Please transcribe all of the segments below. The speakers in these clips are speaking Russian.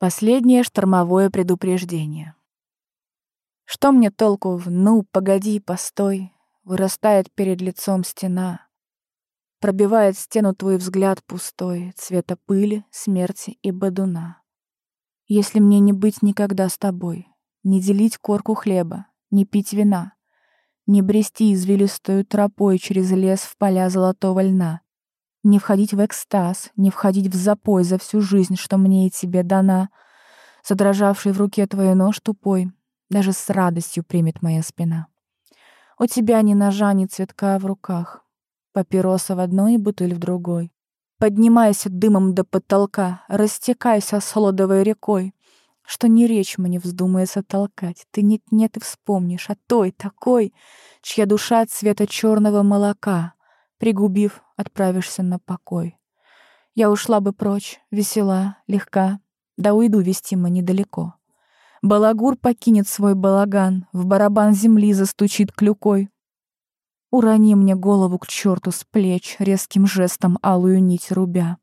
Последнее штормовое предупреждение. Что мне толку в «ну, погоди, постой», Вырастает перед лицом стена, Пробивает стену твой взгляд пустой, Цвета пыли, смерти и бодуна. Если мне не быть никогда с тобой, Не делить корку хлеба, не пить вина, Не брести извилистую тропой Через лес в поля золотого льна, не входить в экстаз, не входить в запой за всю жизнь, что мне и тебе дана. Задрожавший в руке твой нож тупой, даже с радостью примет моя спина. У тебя ни ножа, ни цветка в руках, папироса в одной и бутыль в другой. Поднимайся дымом до потолка, растекайся солодовой рекой, что ни речь мне вздумается толкать. Ты нет-нет и вспомнишь о той, такой, чья душа цвета черного молока — Пригубив, отправишься на покой. Я ушла бы прочь, весела, легка, да уйду вестимо недалеко. Балагур покинет свой балаган, в барабан земли застучит клюкой. Урони мне голову к черту с плеч, резким жестом алую нить рубя.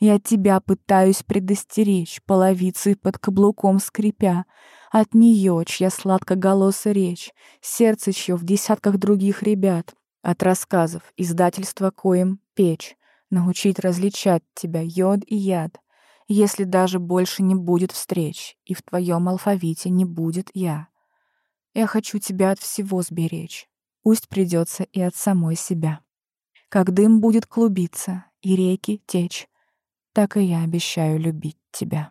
Я тебя пытаюсь предостеречь, половицей под каблуком скрипя, от нее, чья сладкоголоса речь, сердце чье в десятках других ребят, от рассказов, издательства коим печь, научить различать тебя йод и яд, если даже больше не будет встреч, и в твоем алфавите не будет я. Я хочу тебя от всего сберечь, пусть придется и от самой себя. Как дым будет клубиться и реки течь, так и я обещаю любить тебя.